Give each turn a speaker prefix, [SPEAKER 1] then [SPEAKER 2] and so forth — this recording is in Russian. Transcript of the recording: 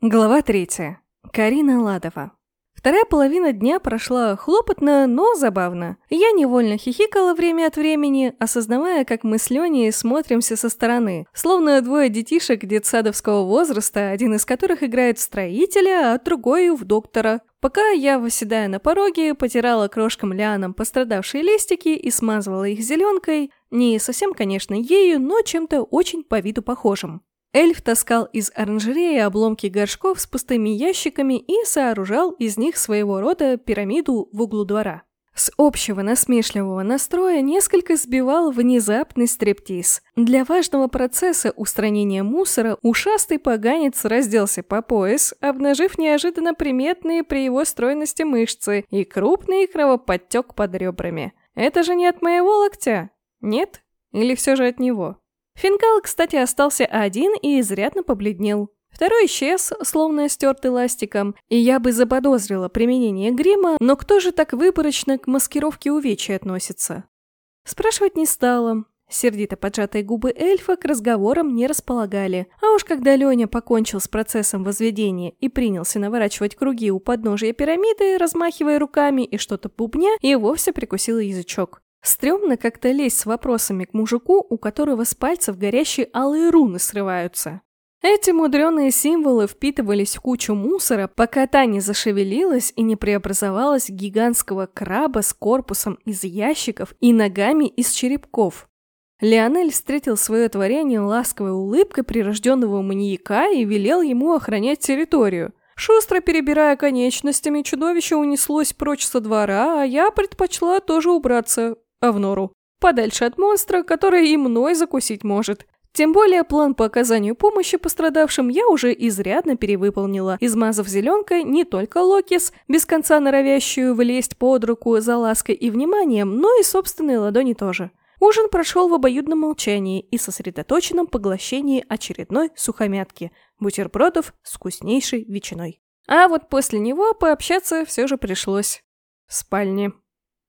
[SPEAKER 1] Глава третья. Карина Ладова. Вторая половина дня прошла хлопотно, но забавно. Я невольно хихикала время от времени, осознавая, как мы с Леней смотримся со стороны, словно двое детишек детсадовского возраста, один из которых играет в строителя, а другой в доктора. Пока я, выседая на пороге, потирала крошкам лианам пострадавшие листики и смазывала их зеленкой, не совсем, конечно, ею, но чем-то очень по виду похожим. Эльф таскал из оранжереи обломки горшков с пустыми ящиками и сооружал из них своего рода пирамиду в углу двора. С общего насмешливого настроя несколько сбивал внезапный стриптиз. Для важного процесса устранения мусора ушастый поганец разделся по пояс, обнажив неожиданно приметные при его стройности мышцы и крупный кровоподтек под ребрами. Это же не от моего локтя? Нет? Или все же от него? Фингал, кстати, остался один и изрядно побледнел. Второй исчез, словно стертый ластиком, и я бы заподозрила применение грима, но кто же так выборочно к маскировке увечья относится? Спрашивать не стала. Сердито поджатые губы эльфа к разговорам не располагали. А уж когда Леня покончил с процессом возведения и принялся наворачивать круги у подножия пирамиды, размахивая руками и что-то бубня, и вовсе прикусил язычок. Стремно как-то лезть с вопросами к мужику, у которого с пальцев горящие алые руны срываются. Эти мудреные символы впитывались в кучу мусора, пока та не зашевелилась и не преобразовалась в гигантского краба с корпусом из ящиков и ногами из черепков. Леонель встретил свое творение ласковой улыбкой прирожденного маньяка и велел ему охранять территорию. Шустро перебирая конечностями, чудовище унеслось прочь со двора, а я предпочла тоже убраться, а в нору. Подальше от монстра, который и мной закусить может. Тем более план по оказанию помощи пострадавшим я уже изрядно перевыполнила, измазав зеленкой не только Локис, без конца норовящую влезть под руку за лаской и вниманием, но и собственные ладони тоже. Ужин прошел в обоюдном молчании и сосредоточенном поглощении очередной сухомятки, бутербродов с вкуснейшей ветчиной. А вот после него пообщаться все же пришлось. В спальне.